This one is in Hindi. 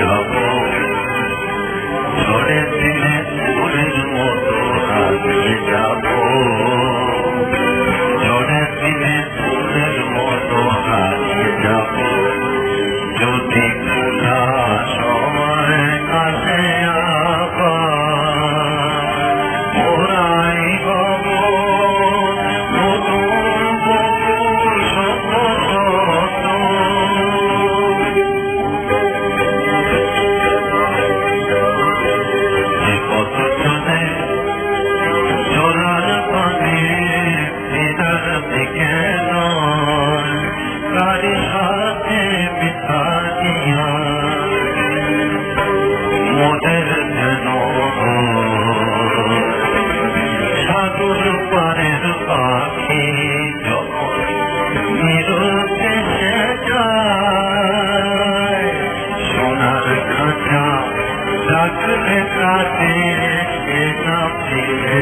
I'll go. So साथ बिताते हैं बिना पीने